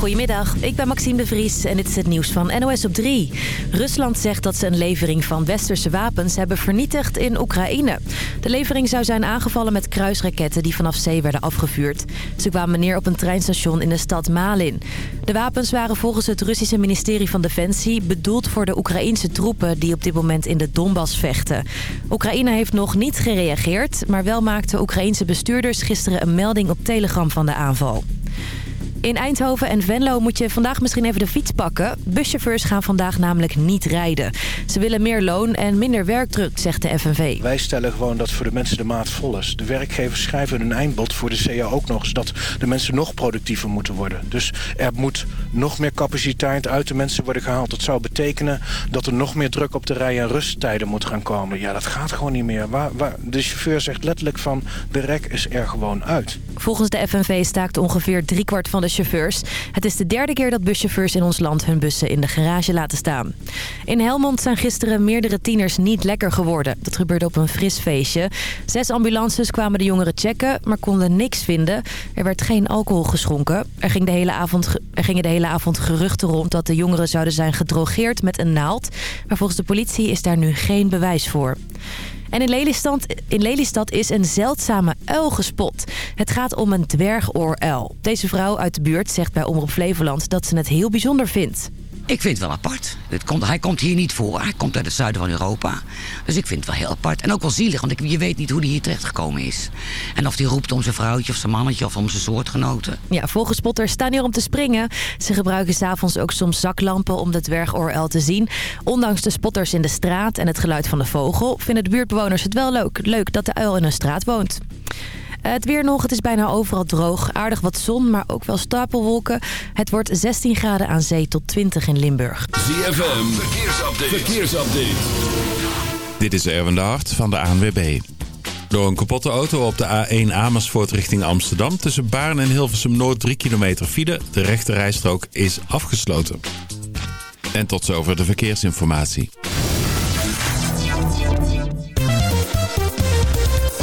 Goedemiddag, ik ben Maxime de Vries en dit is het nieuws van NOS op 3. Rusland zegt dat ze een levering van westerse wapens hebben vernietigd in Oekraïne. De levering zou zijn aangevallen met kruisraketten die vanaf zee werden afgevuurd. Ze kwamen neer op een treinstation in de stad Malin. De wapens waren volgens het Russische ministerie van Defensie bedoeld voor de Oekraïnse troepen die op dit moment in de Donbass vechten. Oekraïne heeft nog niet gereageerd, maar wel maakten Oekraïense bestuurders gisteren een melding op Telegram van de aanval. In Eindhoven en Venlo moet je vandaag misschien even de fiets pakken. Buschauffeurs gaan vandaag namelijk niet rijden. Ze willen meer loon en minder werkdruk, zegt de FNV. Wij stellen gewoon dat voor de mensen de maat vol is. De werkgevers schrijven een eindbod voor de CA ook nog eens... dat de mensen nog productiever moeten worden. Dus er moet nog meer capaciteit uit de mensen worden gehaald. Dat zou betekenen dat er nog meer druk op de rij- en rusttijden moet gaan komen. Ja, dat gaat gewoon niet meer. Waar, waar, de chauffeur zegt letterlijk van de rek is er gewoon uit. Volgens de FNV staakt ongeveer driekwart van de chauffeurs. Het is de derde keer dat buschauffeurs in ons land hun bussen in de garage laten staan. In Helmond zijn gisteren meerdere tieners niet lekker geworden. Dat gebeurde op een fris feestje. Zes ambulances kwamen de jongeren checken, maar konden niks vinden. Er werd geen alcohol geschonken. Er, ging de hele avond, er gingen de hele avond geruchten rond dat de jongeren zouden zijn gedrogeerd met een naald. Maar volgens de politie is daar nu geen bewijs voor. En in Lelystad, in Lelystad is een zeldzame uil gespot. Het gaat om een dwergooruil. Deze vrouw uit de buurt zegt bij Omroep Flevoland dat ze het heel bijzonder vindt. Ik vind het wel apart. Het komt, hij komt hier niet voor. Hij komt uit het zuiden van Europa. Dus ik vind het wel heel apart. En ook wel zielig, want ik, je weet niet hoe hij hier terecht gekomen is. En of hij roept om zijn vrouwtje of zijn mannetje of om zijn soortgenoten. Ja, vogelspotters staan hier om te springen. Ze gebruiken s'avonds ook soms zaklampen om de dwergooruil te zien. Ondanks de spotters in de straat en het geluid van de vogel... vinden de buurtbewoners het wel leuk, leuk dat de uil in een straat woont. Het weer nog, het is bijna overal droog. Aardig wat zon, maar ook wel stapelwolken. Het wordt 16 graden aan zee tot 20 in Limburg. ZFM, verkeersupdate. verkeersupdate. Dit is Erwin de Hart van de ANWB. Door een kapotte auto op de A1 Amersfoort richting Amsterdam... tussen Baarn en Hilversum Noord 3 kilometer file. De rechte rijstrook is afgesloten. En tot zover de verkeersinformatie.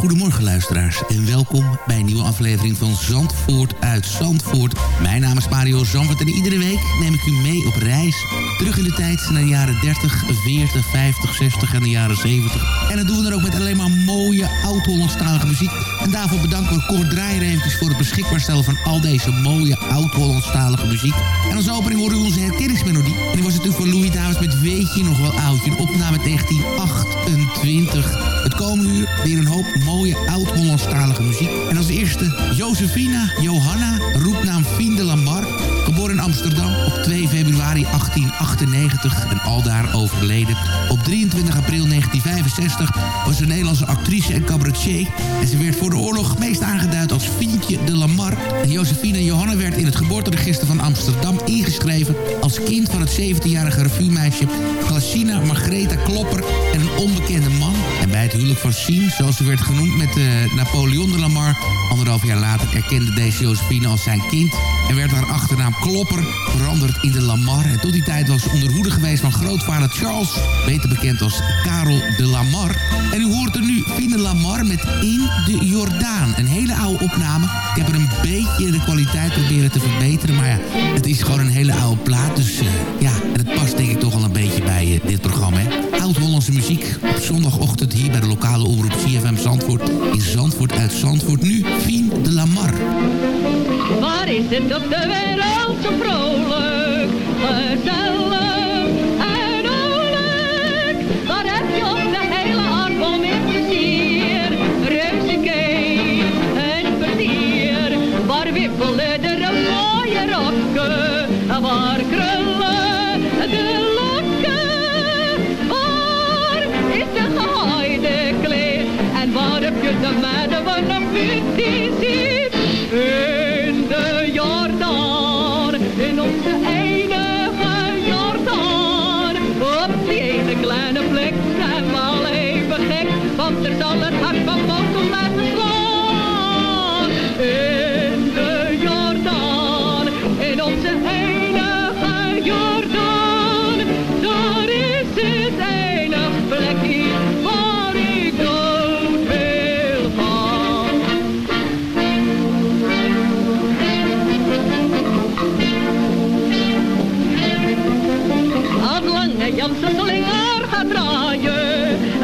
Goedemorgen luisteraars en welkom bij een nieuwe aflevering van Zandvoort uit Zandvoort. Mijn naam is Mario Zandvoort en iedere week neem ik u mee op reis. Terug in de tijd naar de jaren 30, 40, 50, 60 en de jaren 70. En dat doen we dan ook met alleen maar mooie oud-Hollandstalige muziek. En daarvoor bedanken we Kort Draaier voor het beschikbaar stellen van al deze mooie oud-Hollandstalige muziek. En als opening horen we onze herkenningsmelodie. En die was natuurlijk van Louis Davis met Weet je nog wel oudje. Een opname 1928. Het komende uur weer een hoop mooie oud-Hollandstalige muziek. En als eerste Josefina Johanna, roepnaam Lamar. Geboren in Amsterdam op 2 februari 1898 en aldaar overleden. Op 23 april 1965 was ze een Nederlandse actrice en cabaretier. En ze werd voor de oorlog meest aangeduid als Fientje de Lamar. En Josefina Johanna werd in het geboorteregister van Amsterdam ingeschreven... als kind van het 17-jarige revuemeisje Glacina Margreta Klopper en een onbekende man. Bij het huwelijk van Sien, zoals ze werd genoemd met uh, Napoleon de Lamar... anderhalf jaar later erkende deze Josephine als zijn kind... en werd haar achternaam Klopper veranderd in de Lamar. En tot die tijd was ze onder hoede geweest van grootvader Charles... beter bekend als Karel de Lamar. En u hoort er nu Fine Lamar met In de Jordaan. Een hele oude opname. Ik heb er een beetje de kwaliteit proberen te verbeteren... maar ja, het is gewoon een hele oude plaat. Dus uh, ja, Zandvoort. Nu Fien de Lamar. Waar is het op de wereld zo vrolijk,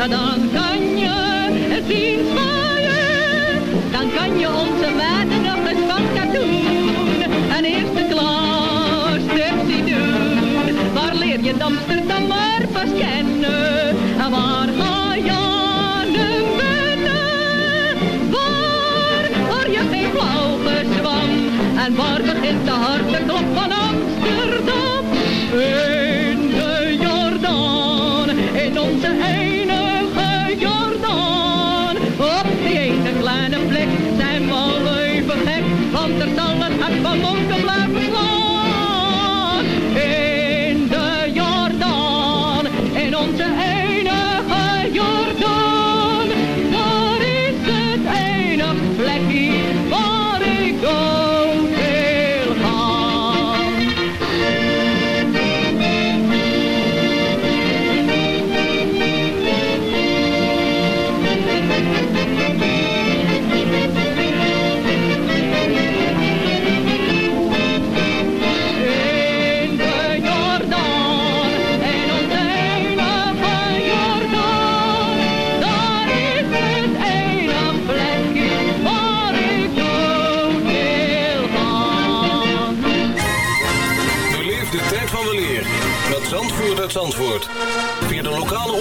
dan kan je het zien zwaaien. Dan kan je onze meiden nog eens van katoen een eerste klas tipsy doen. Waar leer je Amsterdam maar pas kennen? En waar ga je aan wennen? Waar hoor je geen flauw gezwam? En waar begint de harteklop er zal het hart van Monken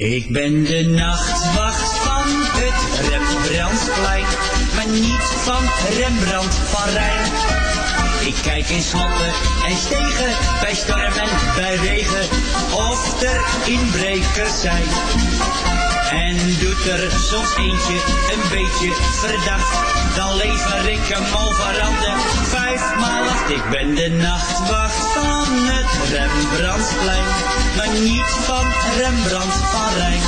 Ik ben de nachtwacht van het Rembrandtplein, maar niet van Rembrandt van Rijn. Ik kijk in slotten en stegen, bij storm en bij regen, of er inbrekers zijn. En doet er soms eentje een beetje verdacht, dan lever ik hem overhanden Ik ben de nachtwacht van het Rembrandtplein, maar niet van Rembrandt van Rijn.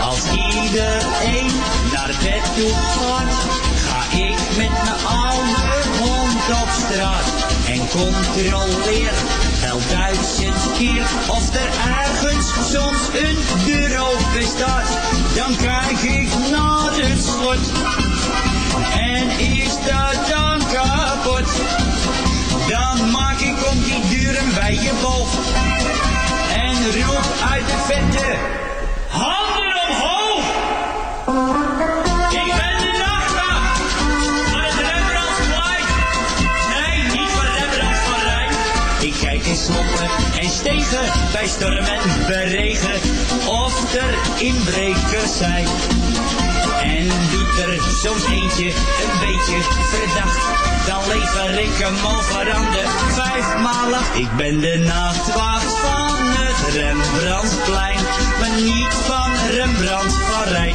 Als iedereen naar bed toe gaat, ga ik met mijn oude hond op straat en controleer wel duizend keer of er ergens soms een deur open staat. Dan kijk ik naar het slot en is dat dan kapot? Dan maak ik om die deuren bij je boog en roep uit de vette. Handen omhoog! Ik ben de nachtwacht van het Rembrandtplein. Nee, niet van Rembrandt van Rijn. Ik kijk in sloppen en stegen bij storm en bij regen of er inbrekers zijn. En doet er soms eentje een beetje verdacht. Dan lever ik hem over aan de vijfmaal acht. Ik ben de nachtwacht van het Rembrandtplein. Maar niet van Rembrandt van Rijn.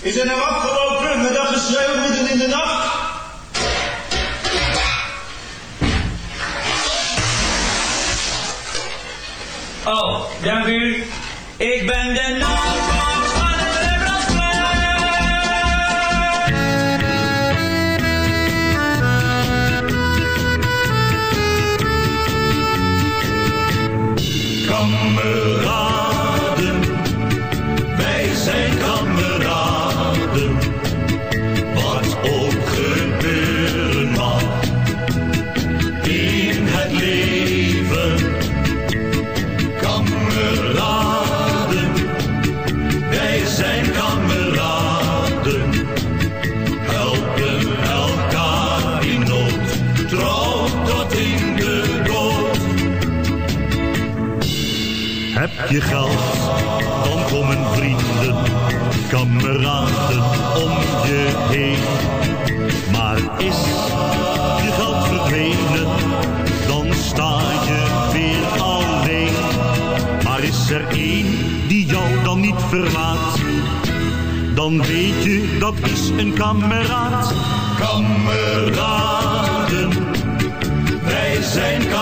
Is er nou afgelopen met dat geschreeuw midden in de nacht? Oh, dank u. Ik ben de nachtwacht van het Rembrandtplein. Kameraden, je geld, dan komen vrienden, kameraden om je heen. Maar is je geld verdwenen, dan sta je weer alleen. Maar is er één die jou dan niet verlaat, dan weet je dat is een kameraad. Kameraden, wij zijn kameraden.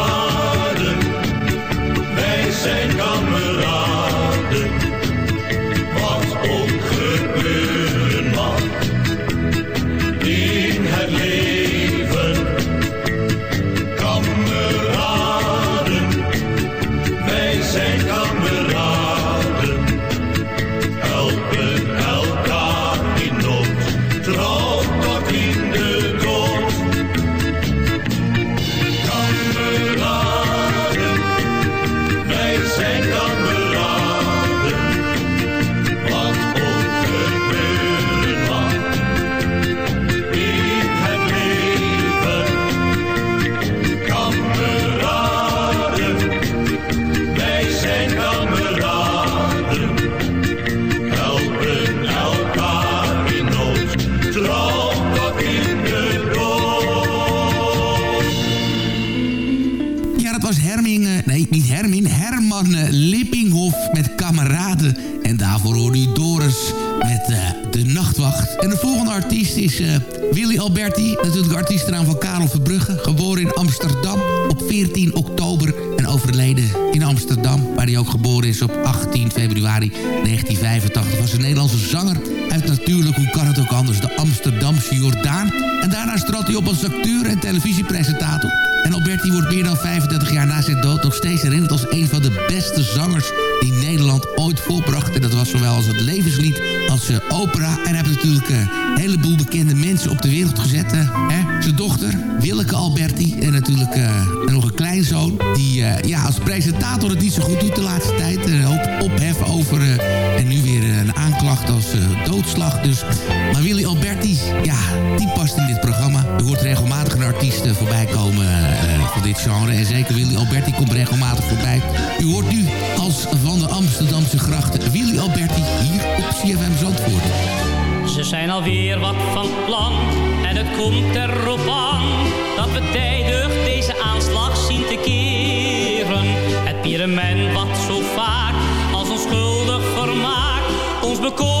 is eh, Willy Alberti. Natuurlijk de artiestennaam van Karel Verbrugge. Geboren in Amsterdam op 14 oktober en overleden in Amsterdam. Hij ook geboren is op 18 februari 1985. Was een Nederlandse zanger uit natuurlijk, hoe kan het ook anders, de Amsterdamse Jordaan. En daarnaast trad hij op als acteur en televisiepresentator. En Alberti wordt meer dan 35 jaar na zijn dood nog steeds herinnerd als een van de beste zangers die Nederland ooit volbracht. En dat was zowel als het levenslied als uh, opera. En hij heeft natuurlijk uh, een heleboel bekende mensen op de wereld gezet. Uh, hè? Zijn dochter, Willeke Alberti. En natuurlijk nog een kleinzoon. Die ja, als presentator het niet zo goed doet de laatste tijd. Een hoop ophef over. en nu weer een aanklacht als doodslag. Dus. Maar Willy Alberti, ja, die past in dit programma. Er hoort regelmatig een artiest voorbij komen van dit genre. En zeker Willy Alberti komt regelmatig voorbij. U hoort nu als van de Amsterdamse grachten Willy Alberti hier op CFM Zandvoort. Ze zijn alweer wat van plan en het komt erop aan dat we tijdig deze aanslag zien te keren. Pyramid wat zo vaak als onschuldig vermaak. Ons bekoord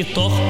Hier toch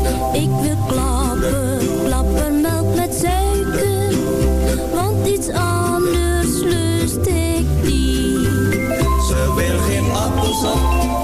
Iets anders lust ik niet. Ze wil geen appelsap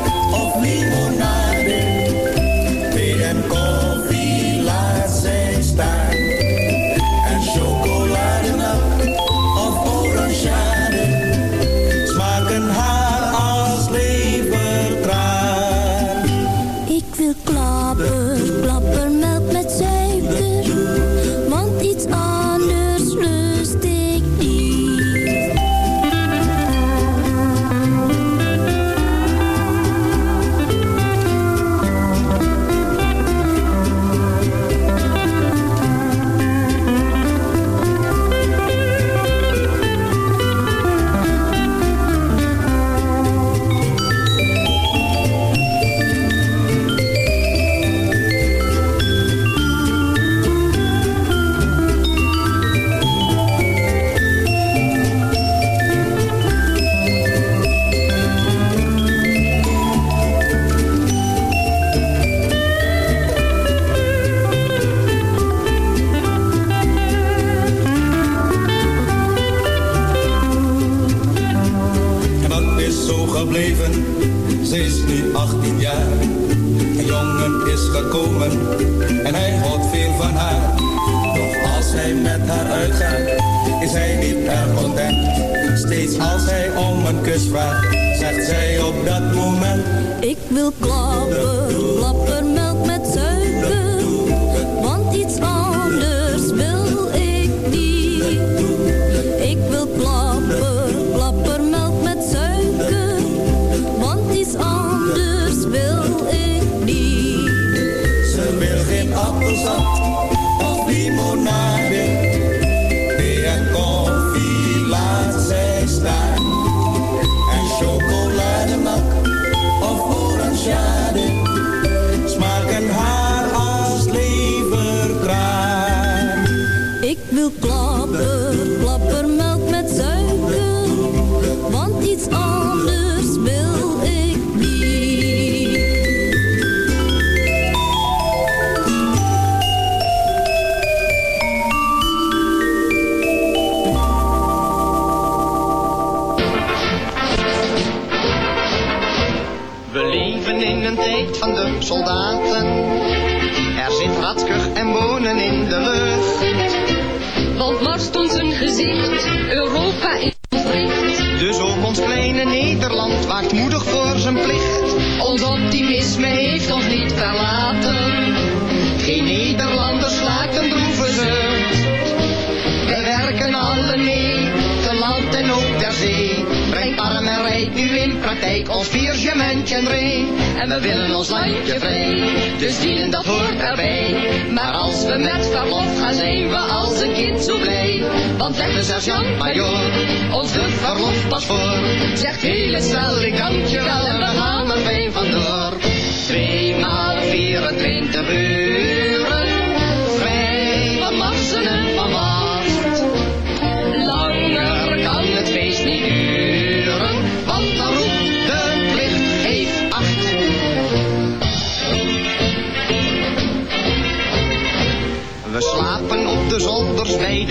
is nu 18 jaar. Een jongen is gekomen en hij houdt veel van haar. Doch als hij met haar uitgaat, is hij niet erg content. Steeds als hij om een kus vraagt, zegt zij op dat moment. Ik wil klappen, klappen tijd praktijk ons viergementje ree. En we willen ons landje vrij, dus dienen dat hoort erbij. Maar als we met verlof gaan, zijn we als een kind zo blij. Want legt de sergeant-majoor ons de verlof pas voor. Zegt hele stel, ik dank je wel en we gaan er fijn vandoor. Tweemaal 24 uren,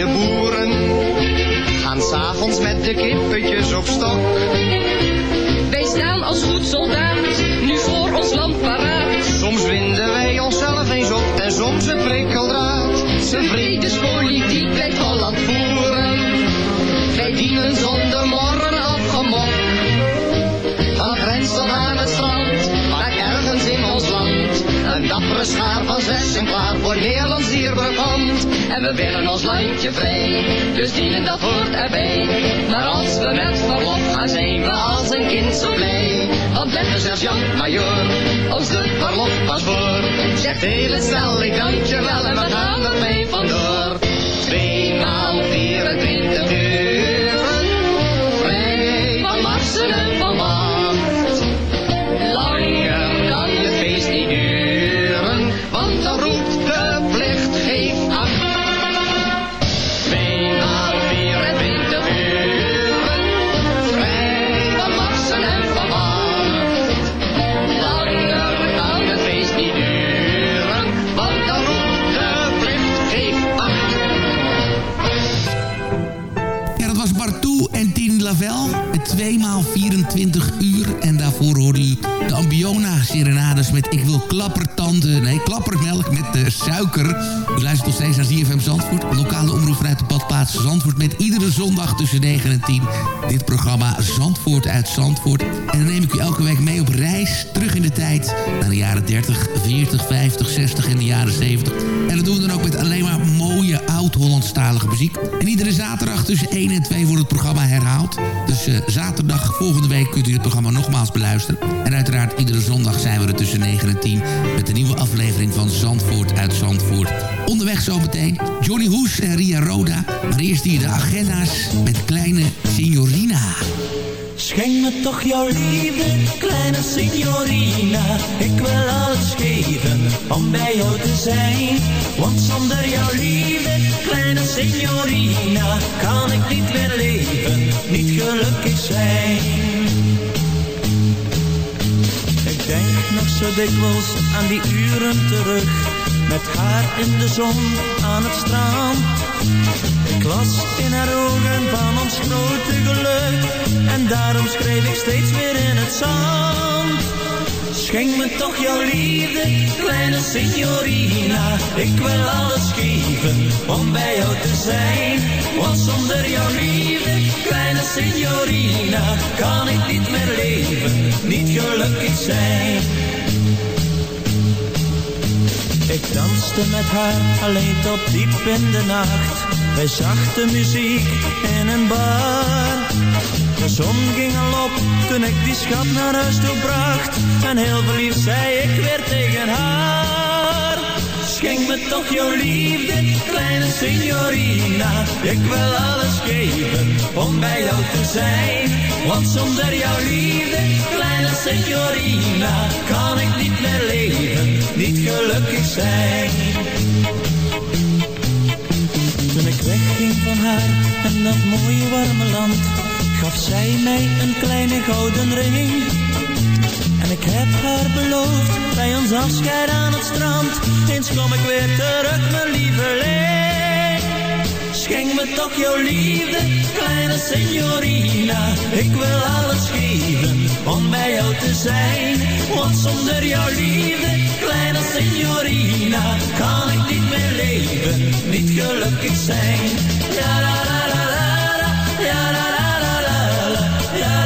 de boeren, gaan s'avonds met de kippetjes op stok. Wij staan als goed soldaat, nu voor ons land paraat. Soms winden wij onszelf eens op en soms een prikkeldraad. De vredespolitiek blijft Holland voeren. Wij dienen zonder morren afgemok. Van grens tot aan het strand, maar ergens in ons land. Een dappere schaar van zessen klaar voor Nederlands dierbaar komt. En we willen ons landje vrij, dus dienen dat hoort erbij. Maar als we met verlof gaan, zijn we als een kind zo blij. Want let de sergeant-majoor ons de verlof pas voor. Zegt hele stel, ik dank je wel en we gaan er mee vandoor. Tweemaal 24 uren, 24 uur. En daarvoor hoorde u Ambiona Serenades met Ik wil klappertanden. Nee, klappermelk met de suiker. U luistert nog steeds naar ZFM Zandvoort. Lokale omroep vanuit de badplaats Zandvoort. Met iedere zondag tussen 9 en 10. Dit programma Zandvoort uit Zandvoort. En dan neem ik u elke week mee op reis. Terug in de tijd. Naar de jaren 30, 40, 50, 60 en de jaren 70. En dat doen we dan ook met alleen maar mooie oud-Hollandstalige muziek. En iedere zaterdag tussen 1 en 2 wordt het programma herhaald. Dus eh, zaterdag volgende week kunt u het programma nogmaals beluisteren. En uiteraard iedere zondag zijn we er tussen 9 en 10... met de nieuwe aflevering van Zandvoort uit Zandvoort. Onderweg zometeen Johnny Hoes en Ria Roda. Maar eerst hier de agenda's met kleine Signorina. Schenk me toch jouw liefde, kleine signorina. Ik wil alles geven om bij jou te zijn. Want zonder jouw liefde, kleine signorina, kan ik niet meer leven, niet gelukkig zijn. Nog zo dikwijls aan die uren terug, met haar in de zon aan het strand. Ik las in haar ogen van ons grote geluk. En daarom schreef ik steeds weer in het zand. Schenk me toch jouw liefde, kleine signorina. Ik wil alles geven om bij jou te zijn. Want zonder jouw liefde, kleine signorina Kan ik niet meer leven, niet gelukkig zijn ik danste met haar alleen tot diep in de nacht bij zachte muziek in een bar. De zon ging al op toen ik die schat naar huis toe bracht. En heel verliefd zei ik weer tegen haar. Schenk me toch jouw liefde, kleine signorina. Ik wil alles geven om bij jou te zijn. Want zonder jouw liefde, kleine signorina, kan ik niet meer leven, niet gelukkig zijn. Toen ik wegging van haar en dat mooie warme land, gaf zij mij een kleine gouden ring. En ik heb haar beloofd, bij ons afscheid aan het strand, eens kom ik weer terug, mijn lieveling. Schenk me toch jouw liefde, kleine signorina. Ik wil alles geven om bij jou te zijn. Want zonder jouw liefde, kleine signorina, kan ik niet meer leven, niet gelukkig zijn. Ja, la, la, la, la, la, la, la, la, la, la,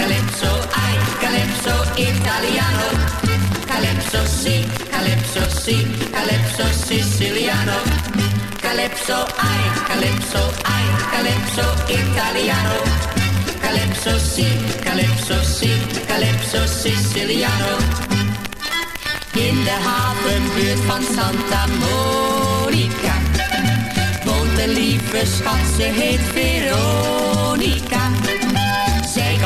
calypso, ai, calypso italiano. Calypso si, calypso si, calypso siciliano. Calypso, ai, calypso, ai, calypso italiano. Calypso si, calypso si, calypso siciliano. In de havenbuurt van Santa Monica woont een lieve schat, ze heet Veronica.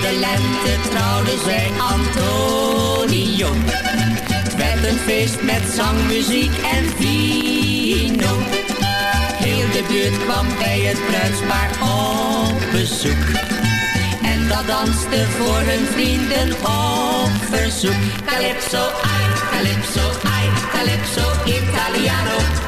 De lente trouwde zij Antonio. Het werd een feest met zang, muziek en vino. Heel de buurt kwam bij het bruidspaar op bezoek. En dat danste voor hun vrienden op verzoek. Calypso, ai, calypso, ai, calypso italiano.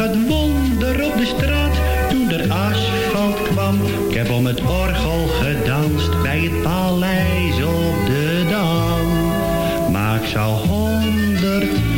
Het wonder op de straat toen er asfalt kwam. Ik heb om het orgel gedanst bij het paleis op de Dam. Maar ik zou honderd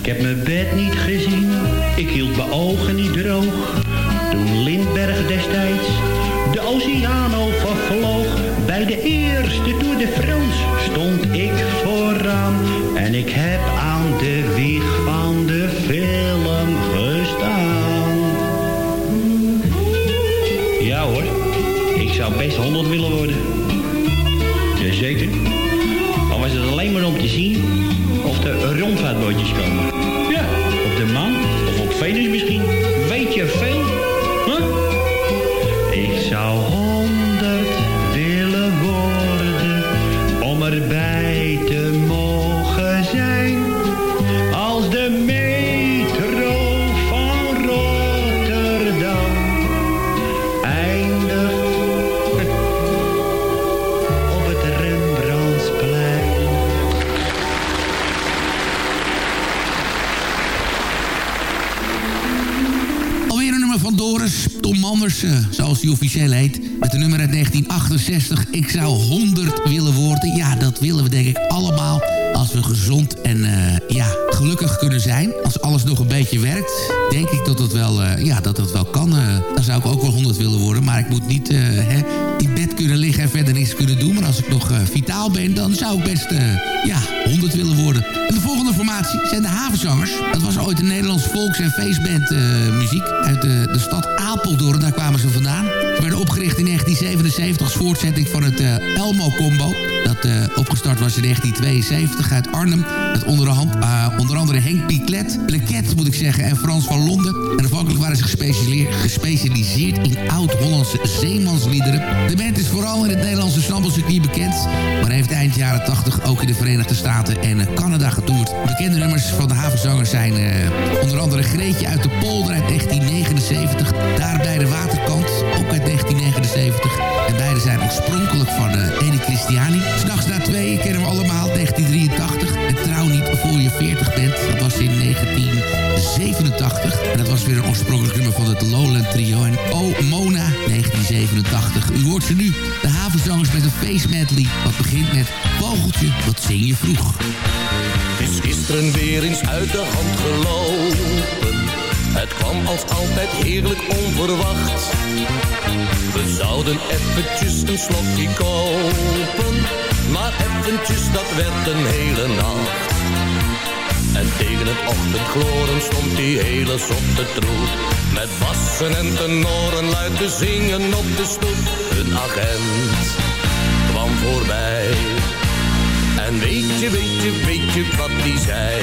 Ik heb mijn bed niet gezien, ik hield mijn ogen niet droog. Toen Lindbergh destijds de Oceano vervloog, bij de eerste Tour de France stond ik vooraan. En ik heb aan de wieg van de film gestaan. Ja hoor, ik zou best 100 willen worden. Jazeker. Al was het alleen maar om te zien er rondvaartbootjes komen. Ja, op de maan of op Venus misschien. 1968. Ik zou 100 willen worden. Ja, dat willen we denk ik allemaal. Als we gezond en eh, ja, gelukkig kunnen zijn. Als alles nog een beetje werkt. Denk ik dat het wel, eh, ja, dat het wel kan. eh. dan zou ik ook wel 100 willen worden. Maar ik moet niet hè, in bed kunnen liggen en verder niks kunnen doen. Maar als ik nog vitaal ben, dan zou ik best ja, 100 willen worden. En de volgende formatie zijn de Havenzangers. Dat was ooit een Nederlands volks- en feestband muziek. Uit de stad Apeldoorn, daar kwamen ze vandaan. Opgericht in 1977 als voortzetting van het eh, Elmo-combo. Dat eh, opgestart was in 1972 uit Arnhem. Met onderhand, eh, onder andere Henk Piclet, Pleket moet ik zeggen, en Frans van Londen. En afhankelijk waren ze gespecialiseerd, in oud-Hollandse zeemansliederen. De band is vooral in het Nederlandse snabbelcircuit bekend. Maar heeft eind jaren 80 ook in de Verenigde Staten en Canada getoerd. Bekende nummers van de havenzangers zijn onder andere Greetje uit de Polder uit 1979. Daar bij de waterkant, ook uit 1979. En beide zijn oorspronkelijk van uh, Christiani. S'nachts na twee kennen we allemaal 1983. En trouw niet voor je 40 bent. Dat was in 1987. En dat was weer een oorspronkelijk nummer van het Lowland Trio. En Oh Mona 1987. U hoort ze nu. De havenzangers met een face medley. Wat begint met Vogeltje, wat zing je vroeg? Het is gisteren weer eens uit de hand. Het kwam als altijd heerlijk onverwacht. We zouden eventjes een slokje kopen. Maar eventjes, dat werd een hele nacht. En tegen het ochtendgloren stond die hele zotte troep. Met bassen en tenoren luid te zingen op de stoep. Een agent kwam voorbij. En weet je, weet je, weet je wat die zei?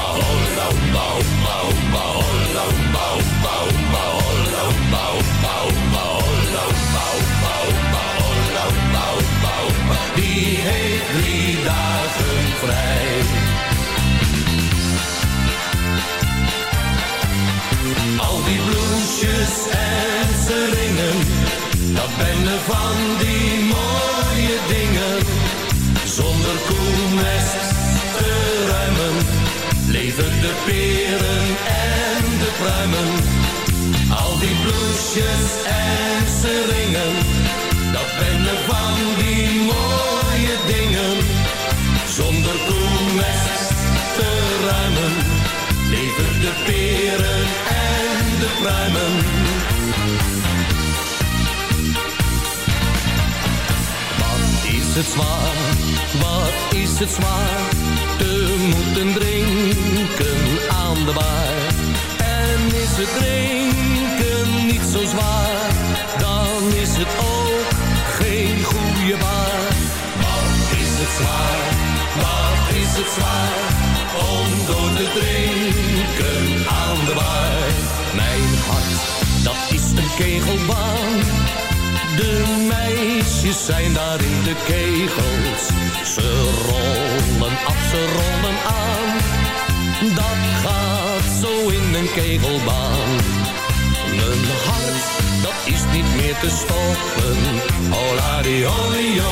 Die heeft drie dagen vrij. Al die bloesjes en seringen, dat ben van die mooie dingen. Zonder koelmest leven de peren en de pruimen. Al die bloesjes en seringen, dat ben er van die mooie dingen. Zonder koelmest te ruimen, leven de peren en de pruimen. Wat is het zwaar, wat is het zwaar, moeten drinken aan de bar. En is het drinken niet zo zwaar, dan is het ook geen goede baar. Wat is het zwaar, wat is het zwaar, om door te drinken aan de bar. Mijn hart, dat is een kegelbaan. De meisjes zijn daar in de kegels. Ze rollen af, ze rollen aan. Dat gaat zo in een kegelbaan. Mijn hart, dat is niet meer te stoppen. Di olio,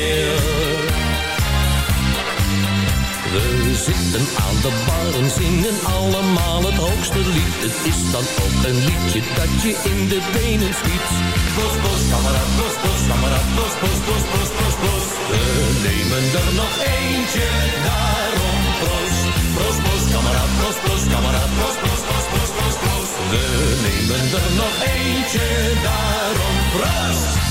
We zitten aan de bar en zingen allemaal het hoogste lied. Het is dan ook een liedje dat je in de benen schiet. Bos, bos, kameraad, bos, bos, kameraad, bos, bos, bos, bos, bos, bos. We nemen er nog eentje, daarom proost. Proost, bos, kameraad, bos, bos, kameraad, bos, bos, bos, bos, bos, bos. We nemen er nog eentje, daarom proost.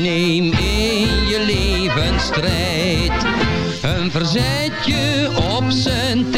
Neem in je leven strijd, een verzetje op zijn tijd.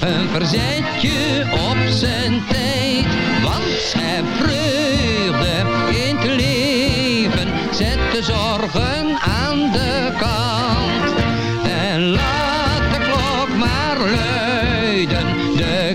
een verzetje op zijn tijd. Want schep vreugde in het leven, zet de zorgen aan de kant. En laat de klok maar luiden, de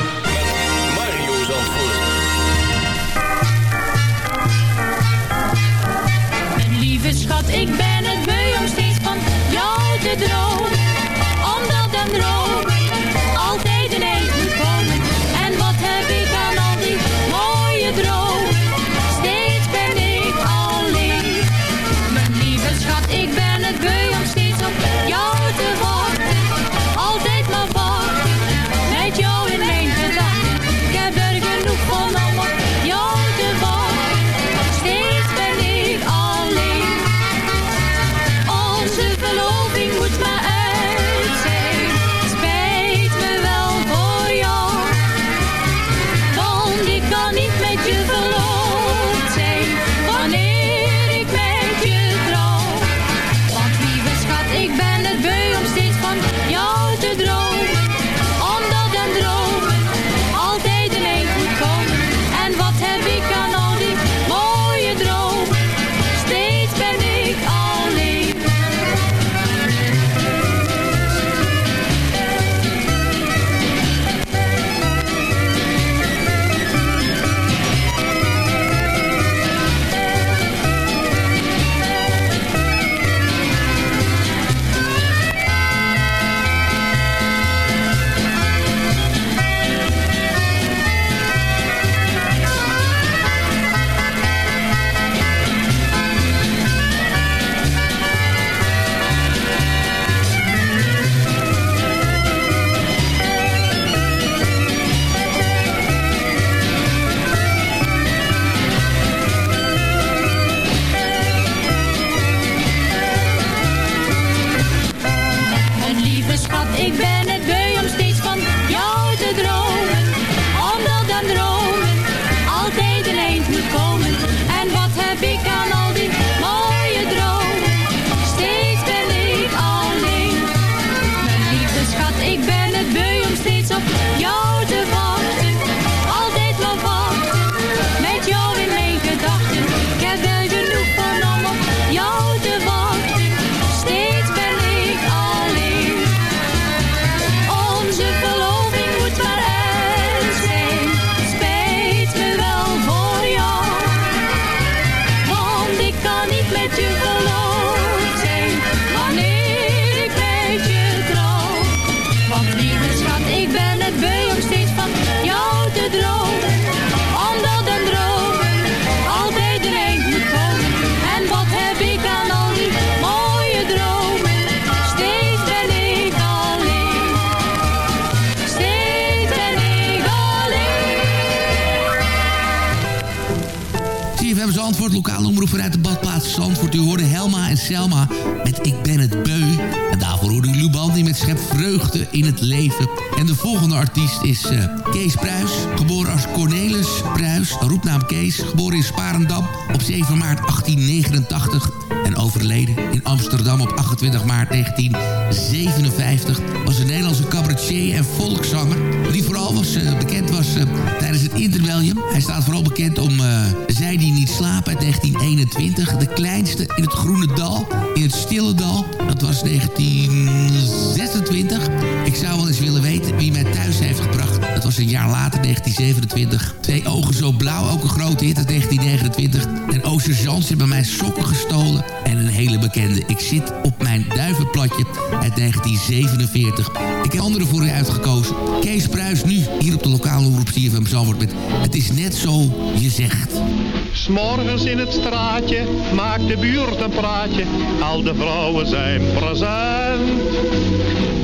lieve schat, ik ben het beu om steeds van jou te dromen. Omroep vanuit de badplaats Zandvoort. U hoorde Helma en Selma met Ik ben het beu. En daarvoor hoorde u Lubandi met Schep Vreugde in het leven. En de volgende artiest is uh, Kees Pruis. Geboren als Cornelis Pruis, roepnaam Kees. Geboren in Sparendam op 7 maart 1889 en overleden in Amsterdam op 28 maart 1957... was een Nederlandse cabaretier en volkszanger... die vooral was, uh, bekend was uh, tijdens het interwellium. Hij staat vooral bekend om uh, Zij die niet slapen uit 1921... De kleinste in het Groene Dal, in het Stille Dal. Dat was 1926. Ik zou wel eens willen weten wie mij thuis heeft gebracht. Een jaar later, 1927. Twee ogen zo blauw, ook een grote hit uit 1929. En Ooster Zans hebben mij sokken gestolen. En een hele bekende Ik zit op mijn duivenplatje uit 1947. Ik heb andere voor u uitgekozen. Kees Pruis nu, hier op de lokale omroep CFM Zalvoort met Het is net zo je zegt. S'morgens in het straatje maakt de buurt een praatje. Al de vrouwen zijn present.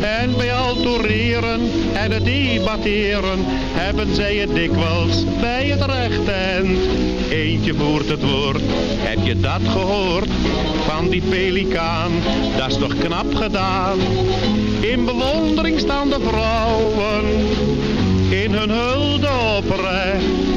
En bij al toereren en het debatteren hebben zij het dikwijls bij het recht. Eentje voert het woord, heb je dat gehoord? Van die pelikaan, dat is toch knap gedaan. In bewondering staan de vrouwen, in hun hulde oprecht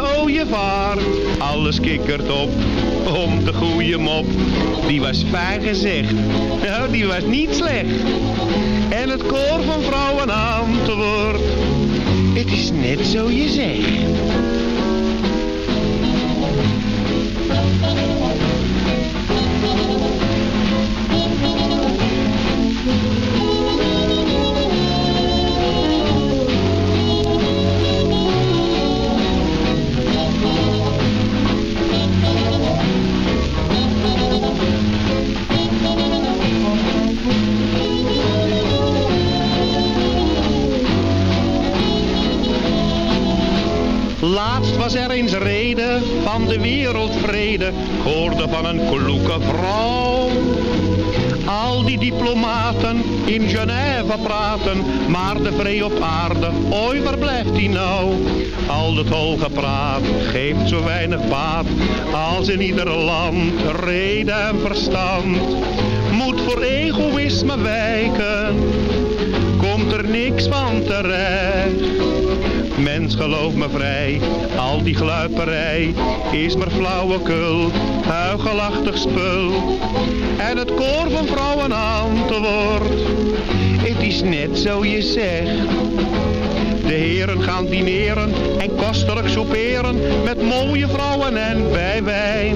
Alles kikkert op, om de goede mop. Die was fijn gezegd, nou die was niet slecht. En het koor van vrouwen antwoordt, het is net zo je zegt. Van de wereldvrede. Ik hoorde van een kloeke vrouw. Al die diplomaten in Genève praten, maar de vrede op aarde, ooit waar blijft die nou? Al dat holgepraat geeft zo weinig baat, als in ieder land reden en verstand. Moet voor egoïsme wijken, komt er niks van terecht. Mens, geloof me vrij, al die gluiperij is maar flauwekul, huigelachtig spul. En het koor van vrouwen antwoordt, het is net zo je zegt. De heren gaan dineren en kostelijk souperen met mooie vrouwen en bij wijn.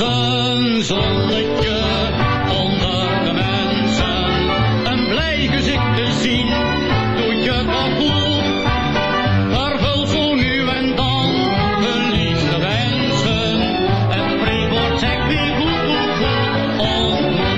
Een zonnetje onder de mensen. Een blij gezicht te zien, doet je toch goed. Vervul zo nu en dan verliefde wensen. Het spreekwoord zegt wie goed goed ontmoet.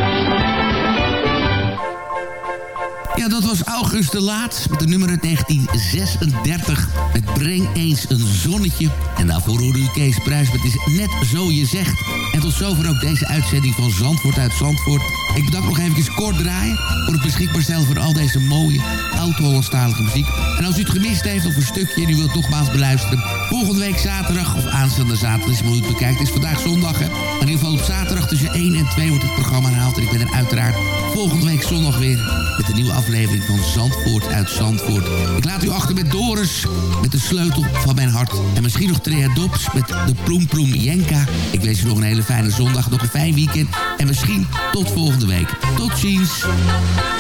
Ja, dat was August de Laat met de nummer uit 1936. Het Breng eens een zonnetje. En daarvoor hoorde u Kees Pruis Het is net zo je zegt. En tot zover ook deze uitzending van Zandvoort uit Zandvoort. Ik bedank nog even kort draaien voor het beschikbaar stellen van al deze mooie oud-Hollandstalige muziek. En als u het gemist heeft of een stukje en u wilt nogmaals beluisteren... volgende week zaterdag of aanstaande zaterdag is maar hoe het bekijkt. Het is vandaag zondag, hè. Maar in ieder geval op zaterdag tussen 1 en 2 wordt het programma herhaald. En ik ben er uiteraard volgende week zondag weer met een nieuwe aflevering van Zandvoort uit Zandvoort. Ik laat u achter met Doris, met de sleutel van mijn hart. En misschien nog Trea Dops met de Ploem Ploem Jenka. Ik wens u nog een hele fijne zondag, nog een fijn weekend. En misschien tot volgende week. Tot ziens.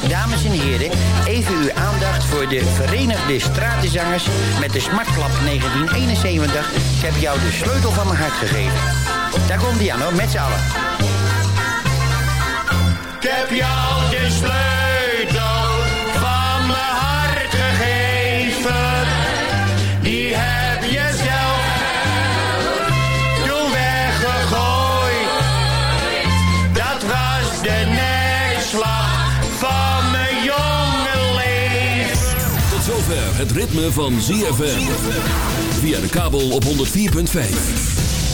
Dames en heren, even uw aandacht voor de Verenigde Stratenzangers met de Smartklap 1971. Ik heb jou de sleutel van mijn hart gegeven. Daar komt die aan hoor, met z'n allen. Heb jou de sleutel van mijn hart gegeven. Die heb je zelf toen weggegooid. Dat was de nekslag van mijn jonge. Tot zover het ritme van ZFM. Via de kabel op 104.5.